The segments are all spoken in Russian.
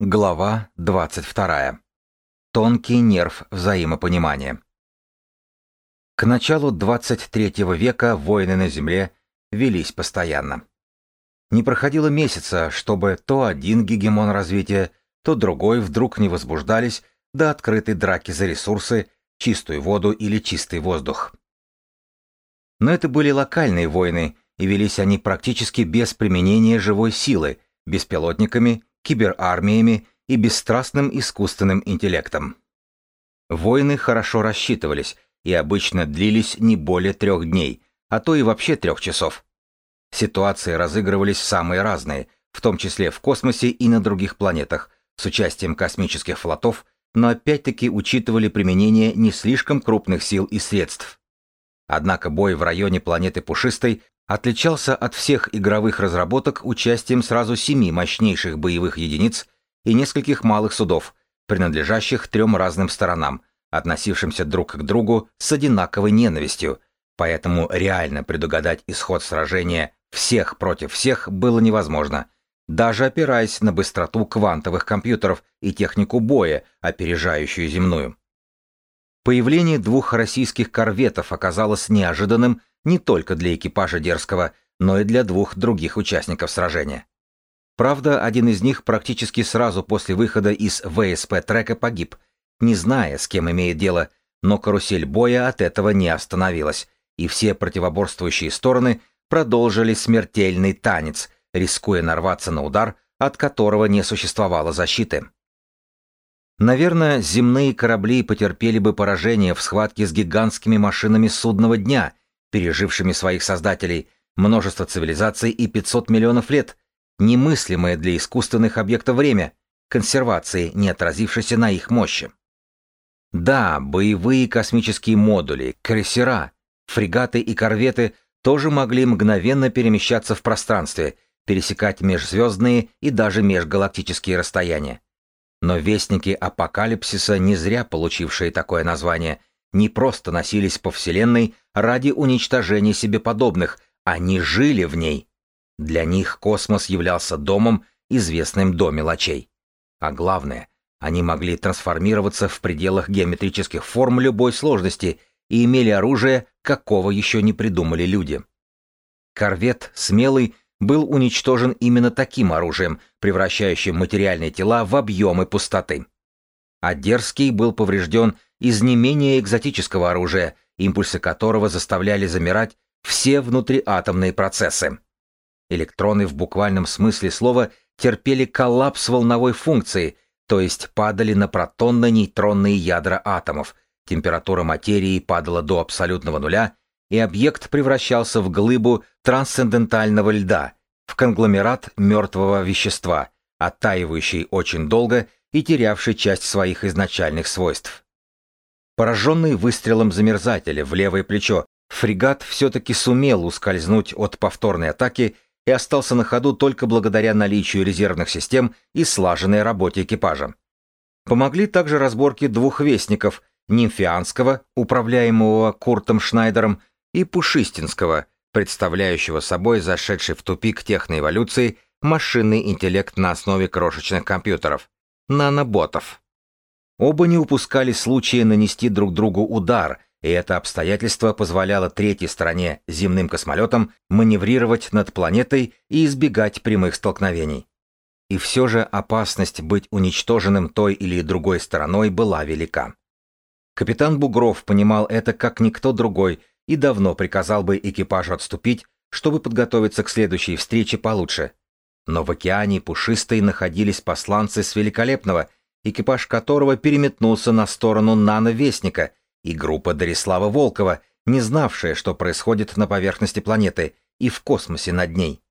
Глава 22. Тонкий нерв взаимопонимания. К началу 23 века войны на Земле велись постоянно. Не проходило месяца, чтобы то один гегемон развития, то другой вдруг не возбуждались до открытой драки за ресурсы, чистую воду или чистый воздух. Но это были локальные войны, и велись они практически без применения живой силы, беспилотниками киберармиями и бесстрастным искусственным интеллектом. Войны хорошо рассчитывались и обычно длились не более трех дней, а то и вообще трех часов. Ситуации разыгрывались самые разные, в том числе в космосе и на других планетах, с участием космических флотов, но опять-таки учитывали применение не слишком крупных сил и средств. Однако бой в районе планеты Пушистой отличался от всех игровых разработок участием сразу семи мощнейших боевых единиц и нескольких малых судов, принадлежащих трем разным сторонам, относившимся друг к другу с одинаковой ненавистью, поэтому реально предугадать исход сражения всех против всех было невозможно, даже опираясь на быстроту квантовых компьютеров и технику боя, опережающую земную. Появление двух российских корветов оказалось неожиданным не только для экипажа Дерзкого, но и для двух других участников сражения. Правда, один из них практически сразу после выхода из ВСП-трека погиб, не зная, с кем имеет дело, но карусель боя от этого не остановилась, и все противоборствующие стороны продолжили смертельный танец, рискуя нарваться на удар, от которого не существовало защиты. Наверное, земные корабли потерпели бы поражение в схватке с гигантскими машинами судного дня, пережившими своих создателей, множество цивилизаций и 500 миллионов лет, немыслимое для искусственных объектов время, консервации, не отразившейся на их мощи. Да, боевые космические модули, крейсера, фрегаты и корветы тоже могли мгновенно перемещаться в пространстве, пересекать межзвездные и даже межгалактические расстояния. Но вестники апокалипсиса, не зря получившие такое название, не просто носились по Вселенной ради уничтожения себе подобных, они жили в ней. Для них космос являлся домом, известным до мелочей. А главное, они могли трансформироваться в пределах геометрических форм любой сложности и имели оружие, какого еще не придумали люди. Корвет «Смелый» был уничтожен именно таким оружием, превращающим материальные тела в объемы пустоты. А Дерзкий был поврежден из не менее экзотического оружия, импульсы которого заставляли замирать все внутриатомные процессы. Электроны в буквальном смысле слова терпели коллапс волновой функции, то есть падали на протонно-нейтронные ядра атомов, температура материи падала до абсолютного нуля, и объект превращался в глыбу трансцендентального льда, в конгломерат мертвого вещества, оттаивающий очень долго и терявший часть своих изначальных свойств. Пораженный выстрелом замерзателя в левое плечо, фрегат все-таки сумел ускользнуть от повторной атаки и остался на ходу только благодаря наличию резервных систем и слаженной работе экипажа. Помогли также разборки двух вестников, нимфианского, управляемого Куртом Шнайдером, и Пушистинского, представляющего собой зашедший в тупик техноэволюции машинный интеллект на основе крошечных компьютеров, наноботов. Оба не упускали случая нанести друг другу удар, и это обстоятельство позволяло третьей стороне, земным космолетам, маневрировать над планетой и избегать прямых столкновений. И все же опасность быть уничтоженным той или другой стороной была велика. Капитан Бугров понимал это как никто другой и давно приказал бы экипажу отступить, чтобы подготовиться к следующей встрече получше. Но в океане пушистой находились посланцы с Великолепного – экипаж которого переметнулся на сторону нановестника, и группа Дарислава Волкова, не знавшая, что происходит на поверхности планеты и в космосе над ней.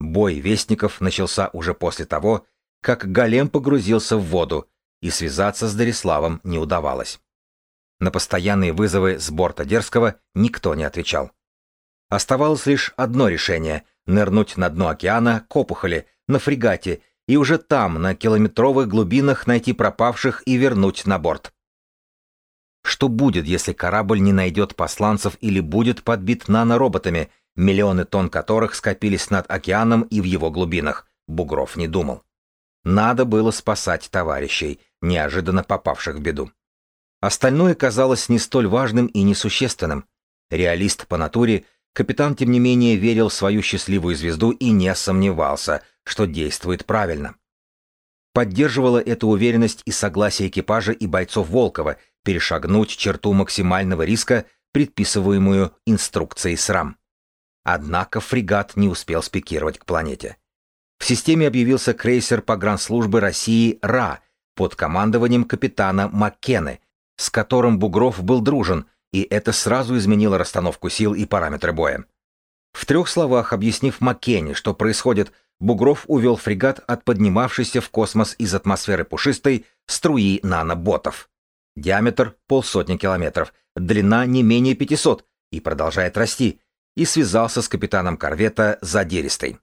Бой вестников начался уже после того, как голем погрузился в воду, и связаться с Дариславом не удавалось. На постоянные вызовы с борта Дерзкого никто не отвечал. Оставалось лишь одно решение — нырнуть на дно океана к опухоли, на фрегате и уже там, на километровых глубинах, найти пропавших и вернуть на борт. Что будет, если корабль не найдет посланцев или будет подбит нанороботами, миллионы тонн которых скопились над океаном и в его глубинах, Бугров не думал. Надо было спасать товарищей, неожиданно попавших в беду. Остальное казалось не столь важным и несущественным. Реалист по натуре, капитан, тем не менее, верил в свою счастливую звезду и не сомневался, что действует правильно. Поддерживала эту уверенность и согласие экипажа и бойцов Волкова перешагнуть черту максимального риска, предписываемую инструкцией СРАМ. Однако фрегат не успел спикировать к планете. В системе объявился крейсер погранслужбы России «РА» под командованием капитана Маккены, с которым Бугров был дружен, и это сразу изменило расстановку сил и параметры боя. В трех словах объяснив Маккене, что происходит, Бугров увел фрегат от поднимавшейся в космос из атмосферы пушистой струи наноботов. Диаметр — полсотни километров, длина не менее 500 и продолжает расти, и связался с капитаном корвета Задеристой.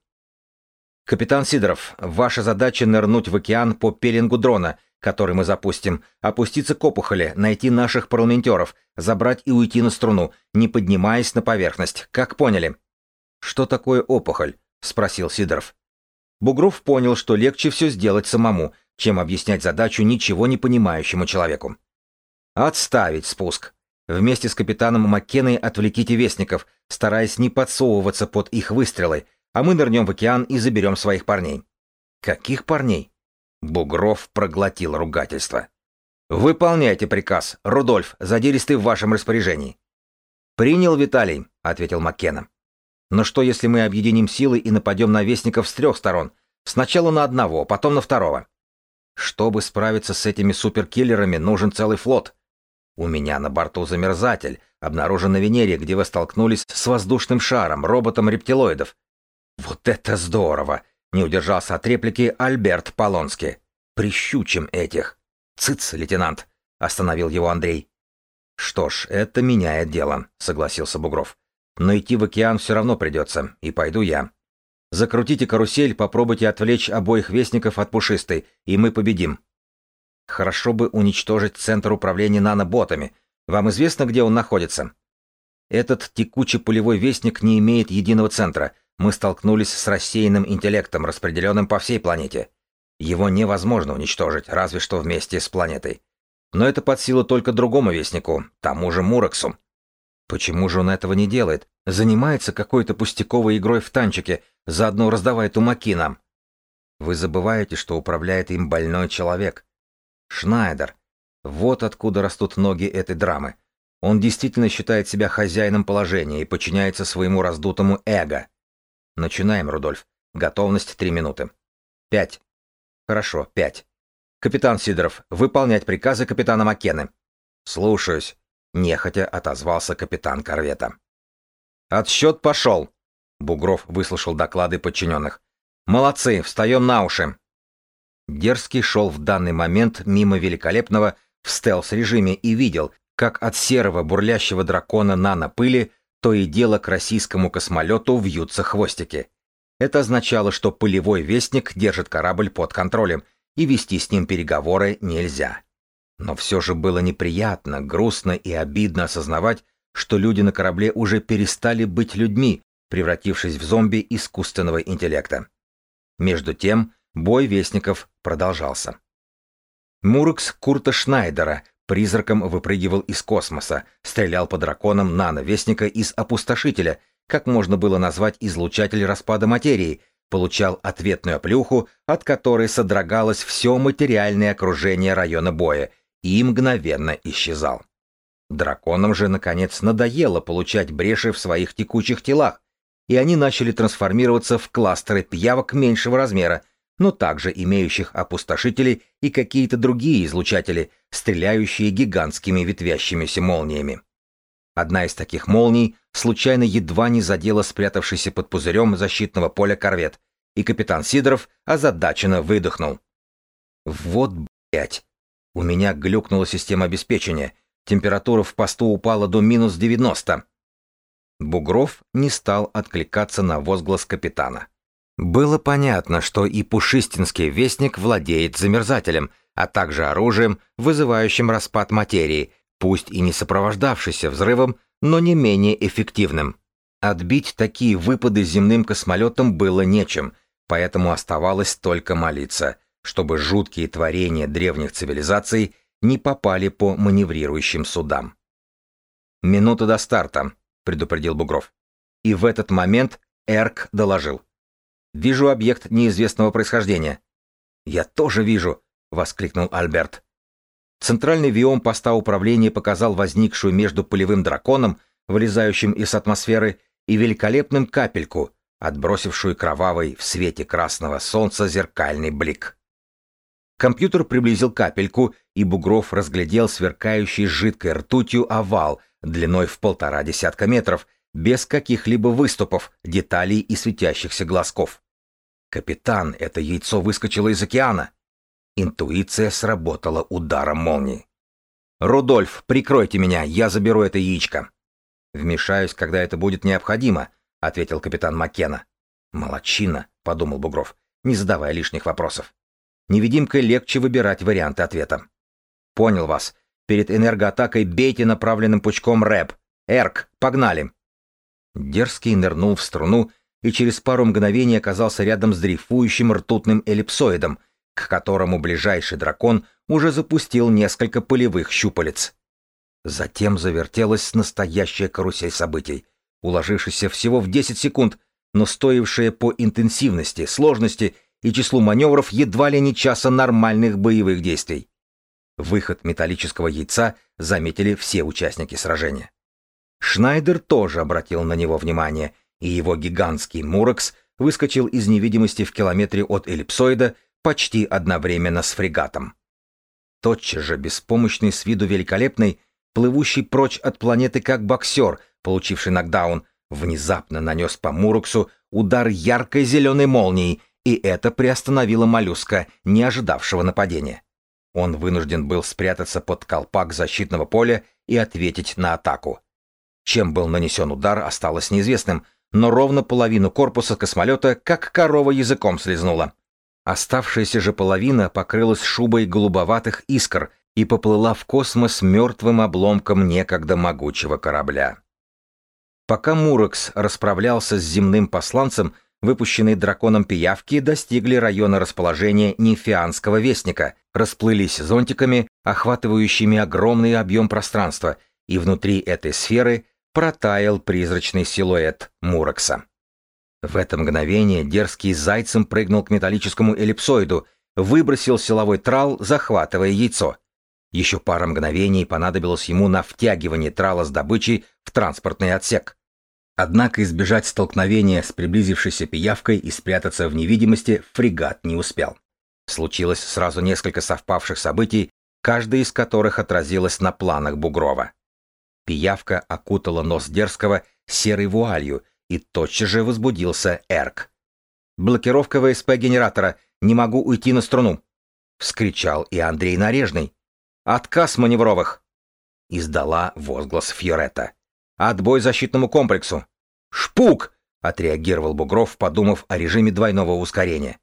«Капитан Сидоров, ваша задача нырнуть в океан по пеленгу дрона, который мы запустим, опуститься к опухоли, найти наших парламентеров, забрать и уйти на струну, не поднимаясь на поверхность. Как поняли?» «Что такое опухоль?» — спросил Сидоров. Бугров понял, что легче все сделать самому, чем объяснять задачу ничего не понимающему человеку. «Отставить спуск. Вместе с капитаном Маккеной отвлеките вестников, стараясь не подсовываться под их выстрелы, а мы нырнем в океан и заберем своих парней». «Каких парней?» Бугров проглотил ругательство. «Выполняйте приказ. Рудольф, задиристый в вашем распоряжении». «Принял, Виталий», — ответил Маккена. «Но что, если мы объединим силы и нападем на вестников с трех сторон? Сначала на одного, потом на второго». «Чтобы справиться с этими суперкиллерами, нужен целый флот. У меня на борту замерзатель, обнаружен на Венере, где вы столкнулись с воздушным шаром, роботом рептилоидов». «Вот это здорово!» Не удержался от реплики Альберт Полонский. «Прищучим этих!» «Цыц, лейтенант!» — остановил его Андрей. «Что ж, это меняет дело», — согласился Бугров. «Но идти в океан все равно придется, и пойду я. Закрутите карусель, попробуйте отвлечь обоих вестников от пушистой, и мы победим». «Хорошо бы уничтожить центр управления наноботами. Вам известно, где он находится?» «Этот текучий пулевой вестник не имеет единого центра, мы столкнулись с рассеянным интеллектом, распределенным по всей планете. Его невозможно уничтожить, разве что вместе с планетой. Но это под силу только другому вестнику, тому же Мураксу. Почему же он этого не делает? Занимается какой-то пустяковой игрой в танчике, заодно раздавая тумаки нам. Вы забываете, что управляет им больной человек. Шнайдер. Вот откуда растут ноги этой драмы. Он действительно считает себя хозяином положения и подчиняется своему раздутому эго. Начинаем, Рудольф. Готовность три минуты. Пять. Хорошо, пять. Капитан Сидоров, выполнять приказы капитана Маккены. Слушаюсь. Нехотя отозвался капитан корвета. Отсчет пошел. Бугров выслушал доклады подчиненных. Молодцы, встаем на уши. Дерзкий шел в данный момент мимо великолепного в стелс-режиме и видел, как от серого бурлящего дракона нано-пыли то и дело к российскому космолету вьются хвостики. Это означало, что пылевой вестник держит корабль под контролем, и вести с ним переговоры нельзя. Но все же было неприятно, грустно и обидно осознавать, что люди на корабле уже перестали быть людьми, превратившись в зомби искусственного интеллекта. Между тем, бой вестников продолжался. Мурекс Курта Шнайдера Призраком выпрыгивал из космоса, стрелял по драконам нановестника из опустошителя, как можно было назвать излучатель распада материи, получал ответную оплюху, от которой содрогалось все материальное окружение района боя, и мгновенно исчезал. Драконам же, наконец, надоело получать бреши в своих текучих телах, и они начали трансформироваться в кластеры пиявок меньшего размера, но также имеющих опустошители и какие-то другие излучатели, стреляющие гигантскими ветвящимися молниями. Одна из таких молний случайно едва не задела спрятавшийся под пузырем защитного поля корвет, и капитан Сидоров озадаченно выдохнул. «Вот, блять! У меня глюкнула система обеспечения. Температура в посту упала до минус 90. Бугров не стал откликаться на возглас капитана. Было понятно, что и Пушистинский вестник владеет замерзателем, а также оружием, вызывающим распад материи, пусть и не сопровождавшийся взрывом, но не менее эффективным. Отбить такие выпады земным космолетом было нечем, поэтому оставалось только молиться. Чтобы жуткие творения древних цивилизаций не попали по маневрирующим судам. «Минута до старта», — предупредил Бугров. И в этот момент Эрк доложил. «Вижу объект неизвестного происхождения». «Я тоже вижу», — воскликнул Альберт. Центральный виом поста управления показал возникшую между полевым драконом, вылезающим из атмосферы, и великолепным капельку, отбросившую кровавый в свете красного солнца зеркальный блик. Компьютер приблизил капельку, и Бугров разглядел сверкающий жидкой ртутью овал длиной в полтора десятка метров, без каких-либо выступов, деталей и светящихся глазков. «Капитан, это яйцо выскочило из океана!» Интуиция сработала ударом молнии. «Рудольф, прикройте меня, я заберу это яичко». «Вмешаюсь, когда это будет необходимо», — ответил капитан Маккена. «Молодчина», — подумал Бугров, не задавая лишних вопросов. Невидимкой легче выбирать варианты ответа. «Понял вас. Перед энергоатакой бейте направленным пучком рэп. Эрк, погнали!» Дерзкий нырнул в струну и через пару мгновений оказался рядом с дрейфующим ртутным эллипсоидом — к которому ближайший дракон уже запустил несколько полевых щупалец. Затем завертелась настоящая карусель событий, уложившаяся всего в 10 секунд, но стоившая по интенсивности, сложности и числу маневров едва ли не часа нормальных боевых действий. Выход металлического яйца заметили все участники сражения. Шнайдер тоже обратил на него внимание, и его гигантский Мурекс выскочил из невидимости в километре от эллипсоида, почти одновременно с фрегатом. Тотчас же, беспомощный с виду великолепный, плывущий прочь от планеты как боксер, получивший нокдаун, внезапно нанес по Муруксу удар яркой зеленой молнией, и это приостановило моллюска, не ожидавшего нападения. Он вынужден был спрятаться под колпак защитного поля и ответить на атаку. Чем был нанесен удар, осталось неизвестным, но ровно половину корпуса космолета как корова языком слезнула. Оставшаяся же половина покрылась шубой голубоватых искр и поплыла в космос мертвым обломком некогда могучего корабля. Пока Мурекс расправлялся с земным посланцем, выпущенные драконом пиявки достигли района расположения Нефианского вестника, расплылись зонтиками, охватывающими огромный объем пространства, и внутри этой сферы протаял призрачный силуэт Мурекса. В это мгновение дерзкий зайцем прыгнул к металлическому эллипсоиду, выбросил силовой трал, захватывая яйцо. Еще пара мгновений понадобилось ему на втягивание трала с добычей в транспортный отсек. Однако избежать столкновения с приблизившейся пиявкой и спрятаться в невидимости фрегат не успел. Случилось сразу несколько совпавших событий, каждое из которых отразилось на планах Бугрова. Пиявка окутала нос дерзкого серой вуалью, и тотчас же возбудился Эрк. «Блокировка ВСП-генератора! Не могу уйти на струну!» — вскричал и Андрей Нарежный. «Отказ маневровых!» — издала возглас Фьоретта. «Отбой защитному комплексу!» «Шпук!» — отреагировал Бугров, подумав о режиме двойного ускорения.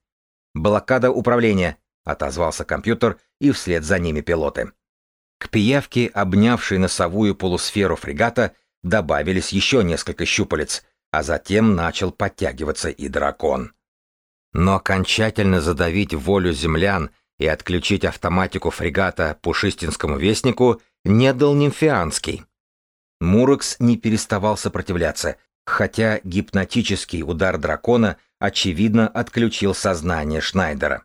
«Блокада управления!» — отозвался компьютер, и вслед за ними пилоты. К пиявке, обнявшей носовую полусферу фрегата, добавились еще несколько щупалец, а затем начал подтягиваться и дракон. Но окончательно задавить волю землян и отключить автоматику фрегата Пушистинскому вестнику не дал Нимфианский. Мурекс не переставал сопротивляться, хотя гипнотический удар дракона очевидно отключил сознание Шнайдера.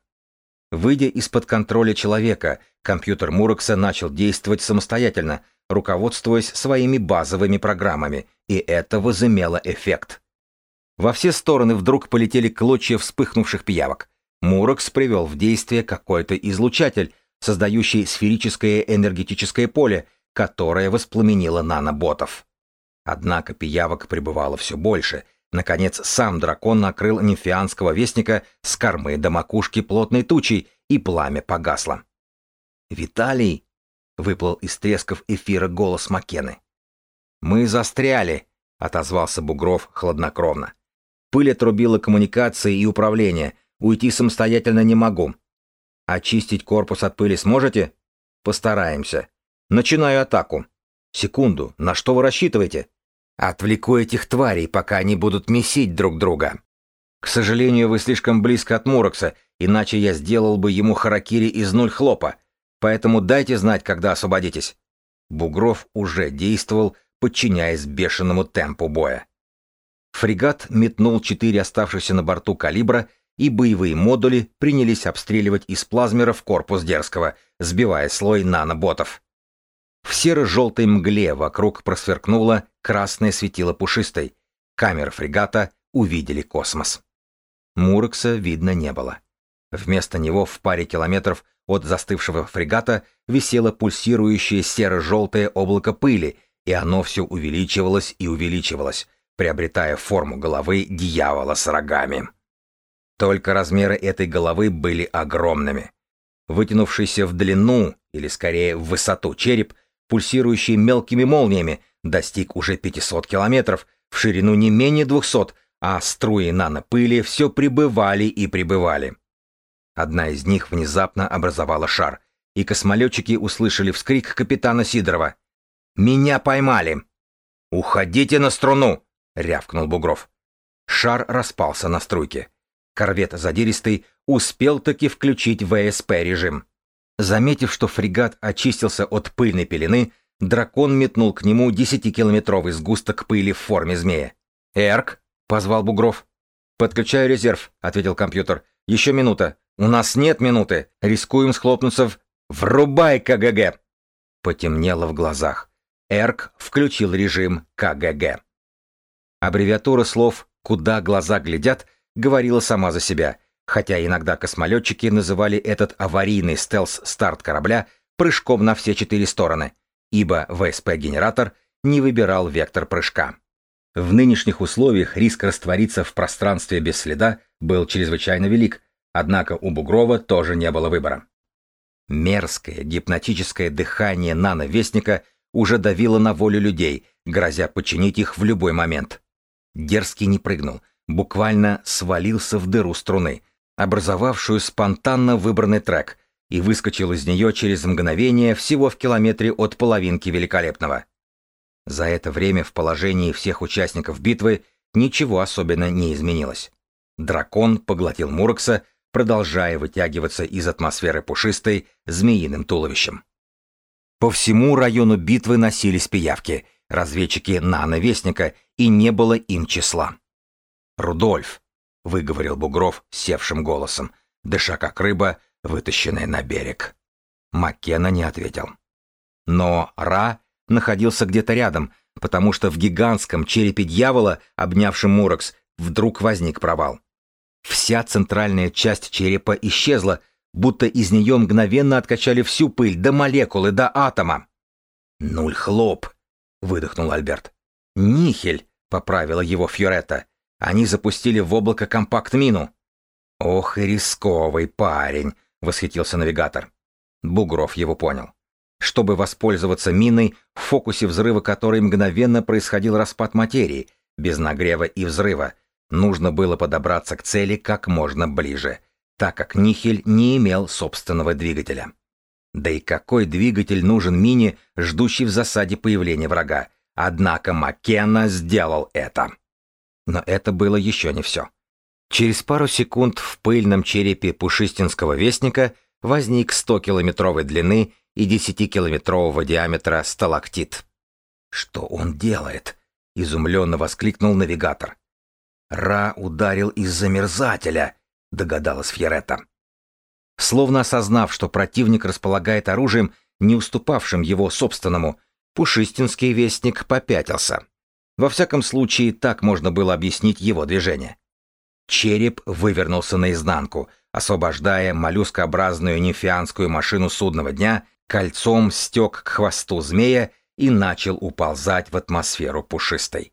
Выйдя из-под контроля человека, компьютер Мурекса начал действовать самостоятельно, руководствуясь своими базовыми программами, и это возымело эффект. Во все стороны вдруг полетели клочья вспыхнувших пиявок. Мурекс привел в действие какой-то излучатель, создающий сферическое энергетическое поле, которое воспламенило наноботов. Однако пиявок пребывало все больше. Наконец, сам дракон накрыл нимфианского вестника с кормы до макушки плотной тучей, и пламя погасло. «Виталий!» — выплыл из тресков эфира голос Макены. «Мы застряли», — отозвался Бугров хладнокровно. «Пыль отрубила коммуникации и управление. Уйти самостоятельно не могу. Очистить корпус от пыли сможете? Постараемся. Начинаю атаку. Секунду, на что вы рассчитываете? Отвлеку этих тварей, пока они будут месить друг друга. К сожалению, вы слишком близко от Мурокса, иначе я сделал бы ему харакири из нуль хлопа. Поэтому дайте знать, когда освободитесь. Бугров уже действовал, подчиняясь бешеному темпу боя. Фрегат метнул четыре оставшихся на борту калибра, и боевые модули принялись обстреливать из плазмеров корпус Дерзкого, сбивая слой наноботов. В серо-желтой мгле вокруг просверкнуло красное светило пушистой. Камеры фрегата увидели космос. Мурекса видно не было. Вместо него в паре километров от застывшего фрегата висело пульсирующее серо-желтое облако пыли, и оно все увеличивалось и увеличивалось, приобретая форму головы дьявола с рогами. Только размеры этой головы были огромными. Вытянувшийся в длину, или скорее в высоту череп, пульсирующий мелкими молниями, достиг уже 500 километров, в ширину не менее 200, а струи нанопыли все прибывали и прибывали. Одна из них внезапно образовала шар, и космолетчики услышали вскрик капитана Сидорова. «Меня поймали!» «Уходите на струну!» — рявкнул Бугров. Шар распался на струйке. Корвет задиристый успел таки включить ВСП-режим. Заметив, что фрегат очистился от пыльной пелены, дракон метнул к нему десятикилометровый сгусток пыли в форме змея. «Эрк!» — позвал Бугров. «Подключаю резерв», — ответил компьютер. «Еще минута. У нас нет минуты. Рискуем схлопнуться в... Врубай КГГ!» Потемнело в глазах. Эрк включил режим КГГ. Аббревиатура слов «Куда глаза глядят» говорила сама за себя, хотя иногда космолетчики называли этот аварийный стелс-старт корабля прыжком на все четыре стороны, ибо ВСП-генератор не выбирал вектор прыжка. В нынешних условиях риск раствориться в пространстве без следа был чрезвычайно велик, однако у Бугрова тоже не было выбора. Мерзкое гипнотическое дыхание нановестника уже давило на волю людей, грозя подчинить их в любой момент. Дерзкий не прыгнул, буквально свалился в дыру струны, образовавшую спонтанно выбранный трек, и выскочил из нее через мгновение всего в километре от половинки великолепного. За это время в положении всех участников битвы ничего особенно не изменилось. Дракон поглотил Мурокса, продолжая вытягиваться из атмосферы пушистой змеиным туловищем. По всему району битвы носились пиявки, разведчики нановестника, и не было им числа. «Рудольф», — выговорил Бугров севшим голосом, дыша как рыба, вытащенная на берег. Маккена не ответил. Но Ра находился где-то рядом, потому что в гигантском черепе дьявола, обнявшем Муракс, вдруг возник провал. Вся центральная часть черепа исчезла, будто из нее мгновенно откачали всю пыль до молекулы, до атома. «Нуль хлоп», — выдохнул Альберт. «Нихель», — поправила его Фьоретта. Они запустили в облако компакт-мину. «Ох и рисковый парень», — восхитился навигатор. Бугров его понял. Чтобы воспользоваться миной, в фокусе взрыва которой мгновенно происходил распад материи, без нагрева и взрыва, нужно было подобраться к цели как можно ближе, так как Нихель не имел собственного двигателя. Да и какой двигатель нужен мине, ждущий в засаде появления врага? Однако Маккена сделал это. Но это было еще не все. Через пару секунд в пыльном черепе пушистинского вестника возник 100-километровой длины и 10-километрового диаметра сталактит. «Что он делает?» — изумленно воскликнул навигатор. «Ра ударил из-за мерзателя», — догадалась Фьеретта. Словно осознав, что противник располагает оружием, не уступавшим его собственному, Пушистинский вестник попятился. Во всяком случае, так можно было объяснить его движение. Череп вывернулся наизнанку, освобождая моллюскообразную нефианскую машину судного дня, кольцом стек к хвосту змея и начал уползать в атмосферу пушистой.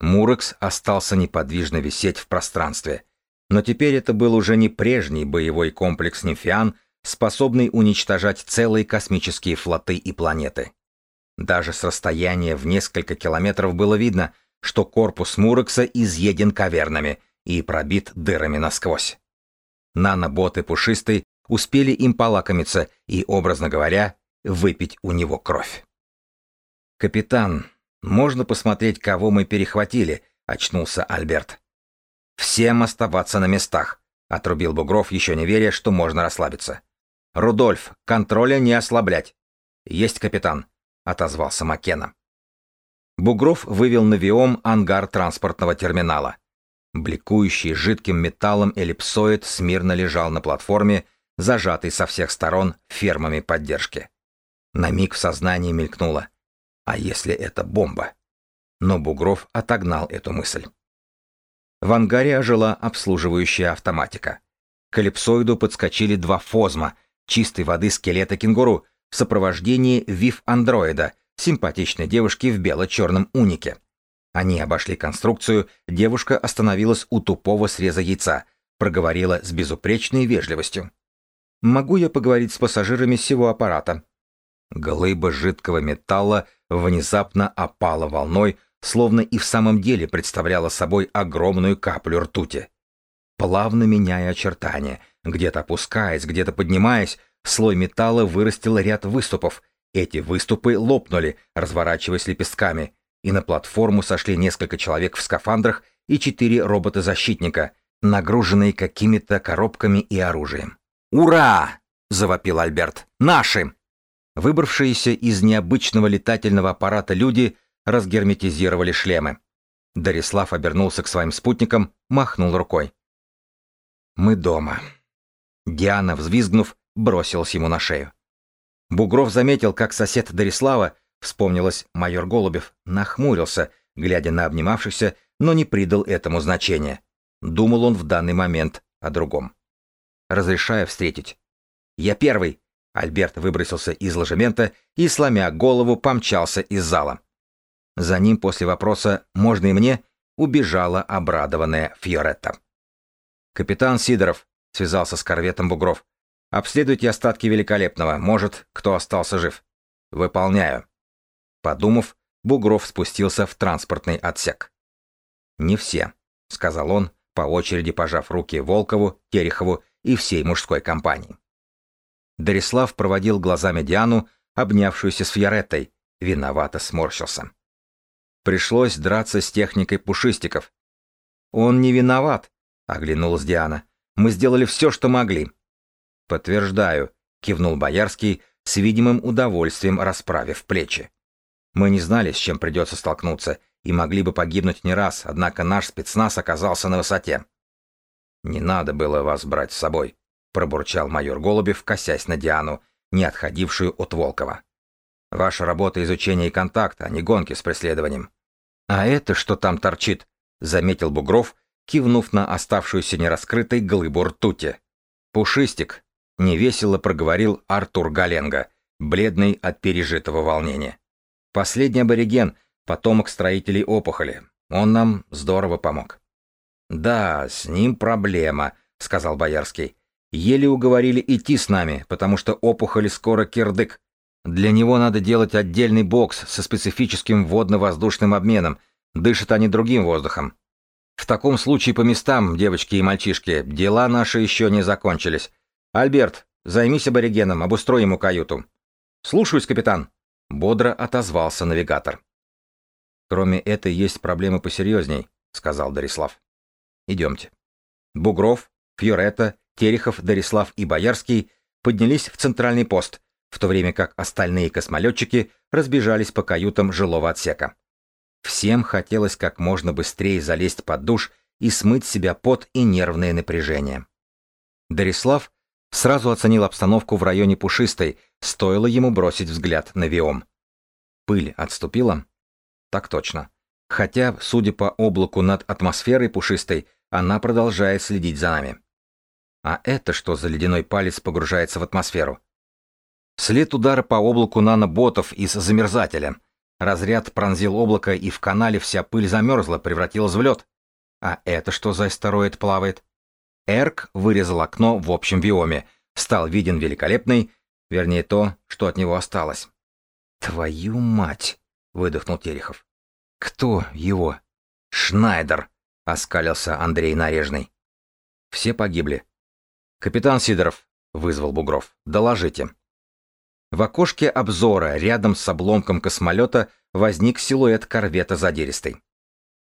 Мурекс остался неподвижно висеть в пространстве. Но теперь это был уже не прежний боевой комплекс нефиан, способный уничтожать целые космические флоты и планеты. Даже с расстояния в несколько километров было видно, что корпус Мурекса изъеден кавернами и пробит дырами насквозь. Наноботы пушистые успели им полакомиться и, образно говоря, выпить у него кровь. «Капитан, можно посмотреть, кого мы перехватили?» — очнулся Альберт. «Всем оставаться на местах», — отрубил Бугров, еще не веря, что можно расслабиться. «Рудольф, контроля не ослаблять!» «Есть, капитан», — отозвался Маккена. Бугров вывел на Виом ангар транспортного терминала. Бликующий жидким металлом эллипсоид смирно лежал на платформе, зажатый со всех сторон фермами поддержки. На миг в сознании мелькнуло. А если это бомба? Но Бугров отогнал эту мысль. В ангаре ожила обслуживающая автоматика. К эллипсоиду подскочили два фозма, чистой воды скелета кенгуру, в сопровождении ВИФ-андроида, симпатичной девушки в бело-черном унике. Они обошли конструкцию, девушка остановилась у тупого среза яйца, проговорила с безупречной вежливостью. «Могу я поговорить с пассажирами всего аппарата?» Глыба жидкого металла внезапно опала волной, словно и в самом деле представляла собой огромную каплю ртути. Плавно меняя очертания, где-то опускаясь, где-то поднимаясь, слой металла вырастил ряд выступов. Эти выступы лопнули, разворачиваясь лепестками, и на платформу сошли несколько человек в скафандрах и четыре робота-защитника, нагруженные какими-то коробками и оружием. «Ура!» — завопил Альберт. «Наши!» Выбравшиеся из необычного летательного аппарата люди разгерметизировали шлемы. Дарислав обернулся к своим спутникам, махнул рукой. «Мы дома». Диана, взвизгнув, бросилась ему на шею. Бугров заметил, как сосед Дарислава, вспомнилось майор Голубев, нахмурился, глядя на обнимавшихся, но не придал этому значения. Думал он в данный момент о другом. «Разрешаю встретить». «Я первый», Альберт выбросился из ложемента и, сломя голову, помчался из зала. За ним после вопроса «можно и мне?» убежала обрадованная Фьоретта. «Капитан Сидоров», — связался с корветом Бугров, — «обследуйте остатки великолепного, может, кто остался жив». «Выполняю». Подумав, Бугров спустился в транспортный отсек. «Не все», — сказал он, по очереди пожав руки Волкову, Терехову и всей мужской компании. Дарислав проводил глазами Диану, обнявшуюся с Фьореттой, виновато сморщился. Пришлось драться с техникой пушистиков. «Он не виноват», — оглянулась Диана. «Мы сделали все, что могли». «Подтверждаю», — кивнул Боярский, с видимым удовольствием расправив плечи. «Мы не знали, с чем придется столкнуться, и могли бы погибнуть не раз, однако наш спецназ оказался на высоте». «Не надо было вас брать с собой», пробурчал майор Голубев, косясь на Диану, не отходившую от Волкова. Ваша работа изучение и контакт, а не гонки с преследованием. А это что там торчит? заметил Бугров, кивнув на оставшуюся нераскрытой глыбу ртути. Пушистик, невесело проговорил Артур Галенга, бледный от пережитого волнения. Последний абориген, потомок строителей опухоли. Он нам здорово помог. Да, с ним проблема, сказал Боярский. Еле уговорили идти с нами, потому что опухоли скоро кирдык. Для него надо делать отдельный бокс со специфическим водно-воздушным обменом. Дышат они другим воздухом. В таком случае по местам, девочки и мальчишки, дела наши еще не закончились. Альберт, займись аборигеном, обустрой ему каюту. Слушаюсь, капитан. Бодро отозвался навигатор. Кроме этой есть проблемы посерьезней, сказал Дарислав. Идемте. Бугров, Фьоретта Терехов, Дарислав и Боярский поднялись в центральный пост, в то время как остальные космолетчики разбежались по каютам жилого отсека. Всем хотелось как можно быстрее залезть под душ и смыть себя пот и нервное напряжение. Дарислав сразу оценил обстановку в районе Пушистой, стоило ему бросить взгляд на Виом. Пыль отступила? Так точно. Хотя, судя по облаку над атмосферой Пушистой, она продолжает следить за нами. А это что за ледяной палец погружается в атмосферу? След удара по облаку наноботов из замерзателя. Разряд пронзил облако, и в канале вся пыль замерзла, превратилась в лед. А это что за астероид плавает? Эрк вырезал окно в общем биоме. Стал виден великолепный, вернее то, что от него осталось. «Твою мать!» — выдохнул Терехов. «Кто его?» «Шнайдер!» — оскалился Андрей Нарежный. Все погибли. «Капитан Сидоров», — вызвал Бугров, — «доложите». В окошке обзора рядом с обломком космолета возник силуэт корвета задиристый.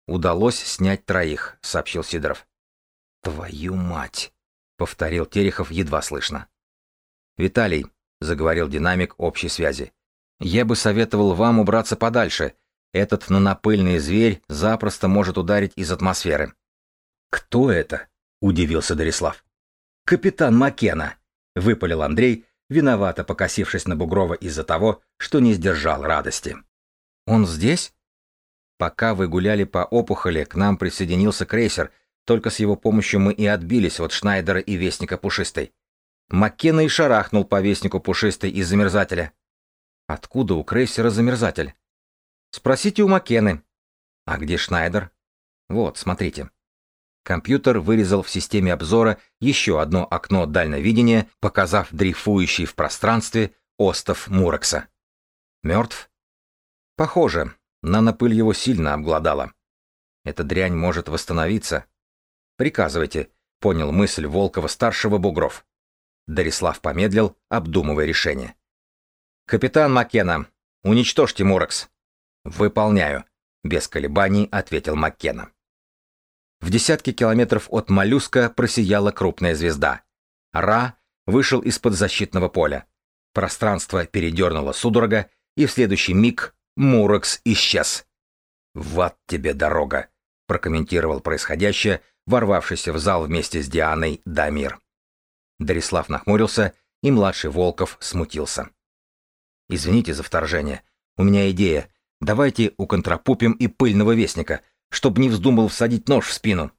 «Удалось снять троих», — сообщил Сидоров. «Твою мать!» — повторил Терехов едва слышно. «Виталий», — заговорил динамик общей связи, — «я бы советовал вам убраться подальше. Этот нанопыльный зверь запросто может ударить из атмосферы». «Кто это?» — удивился Дорислав. «Капитан Макена», — выпалил Андрей, виновато покосившись на Бугрова из-за того, что не сдержал радости. «Он здесь?» Пока вы гуляли по опухоли, к нам присоединился крейсер, только с его помощью мы и отбились от Шнайдера и Вестника Пушистой. И шарахнул по Вестнику Пушистой из замерзателя. Откуда у крейсера замерзатель? Спросите у Маккены. А где Шнайдер? Вот, смотрите. Компьютер вырезал в системе обзора еще одно окно дальновидения, показав дрейфующий в пространстве остов Мурекса. Мертв? Похоже, нанопыль его сильно обглодала. Эта дрянь может восстановиться, «Приказывайте», — понял мысль Волкова-старшего Бугров. Дарислав помедлил, обдумывая решение. «Капитан Маккена, уничтожьте Муракс». «Выполняю», — без колебаний ответил Маккена. В десятки километров от моллюска просияла крупная звезда. Ра вышел из-под защитного поля. Пространство передернуло судорога, и в следующий миг Муракс исчез. «Вот тебе дорога», — прокомментировал происходящее ворвавшийся в зал вместе с Дианой Дамир. Дарислав нахмурился, и младший Волков смутился. «Извините за вторжение. У меня идея. Давайте уконтрапупим и пыльного вестника, чтобы не вздумал всадить нож в спину».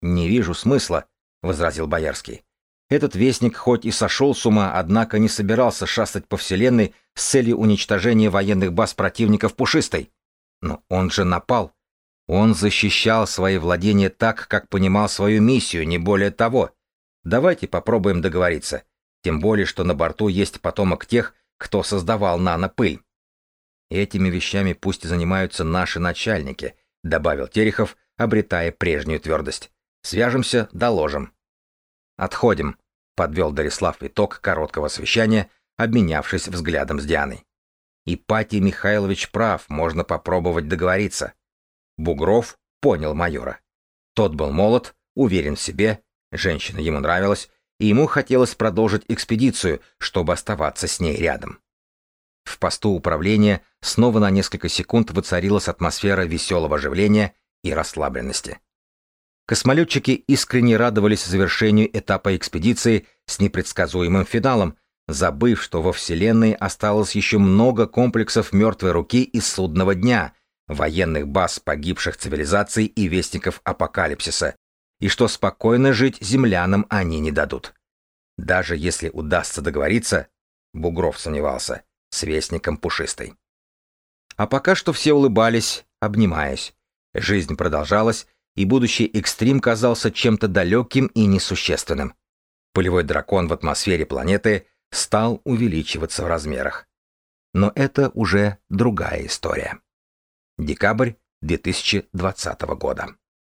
«Не вижу смысла», — возразил Боярский. Этот вестник хоть и сошел с ума, однако не собирался шастать по вселенной с целью уничтожения военных баз противников пушистой. Но он же напал. Он защищал свои владения так, как понимал свою миссию, не более того. Давайте попробуем договориться. Тем более, что на борту есть потомок тех, кто создавал нанопыль. Этими вещами пусть занимаются наши начальники, добавил Терехов, обретая прежнюю твердость. Свяжемся, доложим. Отходим, подвел Дарислав итог короткого совещания, обменявшись взглядом с Дианой. Ипатий Михайлович прав, можно попробовать договориться. Бугров понял майора. Тот был молод, уверен в себе, женщина ему нравилась, и ему хотелось продолжить экспедицию, чтобы оставаться с ней рядом. В посту управления снова на несколько секунд воцарилась атмосфера веселого оживления и расслабленности. Космолетчики искренне радовались завершению этапа экспедиции с непредсказуемым финалом, забыв, что во Вселенной осталось еще много комплексов мертвой руки и судного дня, военных баз погибших цивилизаций и вестников апокалипсиса, и что спокойно жить землянам они не дадут. Даже если удастся договориться, Бугров сомневался, с вестником пушистой. А пока что все улыбались, обнимаясь. Жизнь продолжалась, и будущий экстрим казался чем-то далеким и несущественным. Полевой дракон в атмосфере планеты стал увеличиваться в размерах. Но это уже другая история. Декабрь 2020 года.